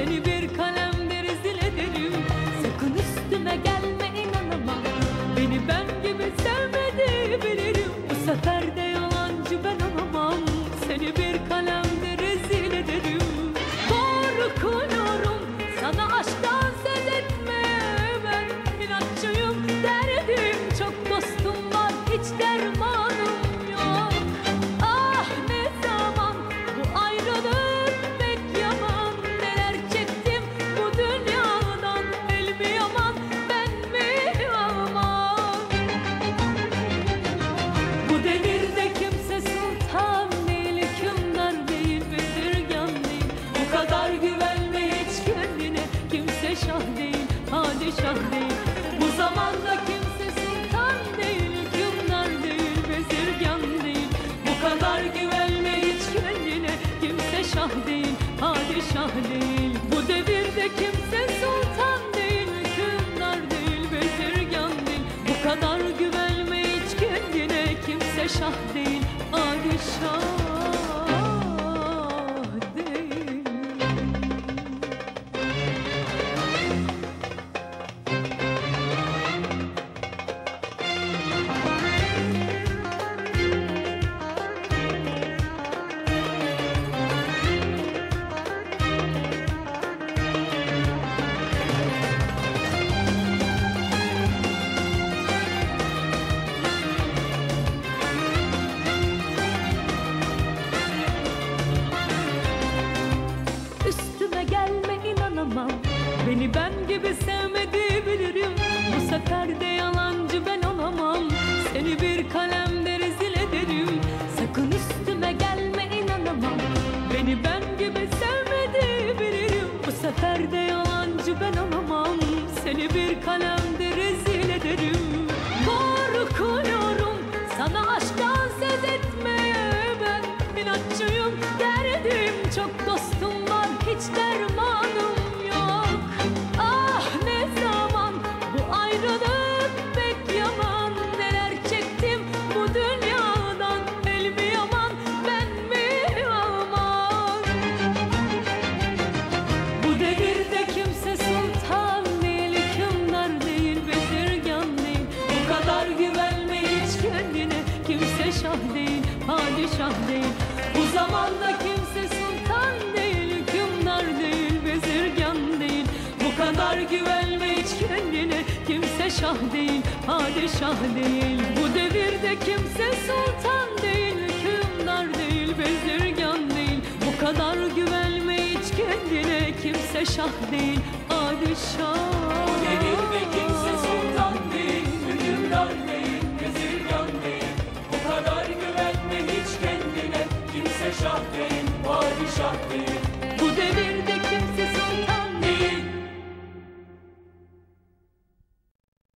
Anybody padişah değil Bu zamanda kimse sultan değil Hükümdar değil bezirgan değil Bu kadar güvenme hiç kendine Kimse şah değil padişah değil. Bu devirde kimse sultan değil Hükümdar değil bezirgan değil Bu kadar güvenme hiç kendine Kimse şah değil padişah gibi sevmedi bilirim Bu sefer de yalancı ben olamam. Seni bir kalemde rezil ederim. Sakın üstüme gelme inanamam. Beni ben gibi sevmedi bilirim Bu sefer de yalancı ben olamam. Seni bir kalemde rezil ederim. Korkuyorum. Sana aşktan söz etmeye ben. İnatçıyım derdim çok dostum var. Hiç dermanım padişah değil. Bu zamanda kimse sultan değil, hükümdar değil, bezirgan değil. Bu kadar güvenme hiç kendine, kimse şah değil, padişah değil. Bu devirde kimse sultan değil, hükümdar değil, bezirgan değil. Bu kadar güvenme hiç kendine kimse şah değil padişah shot me.